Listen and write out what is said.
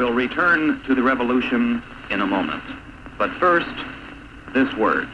We'll return to the revolution in a moment. But first, this word.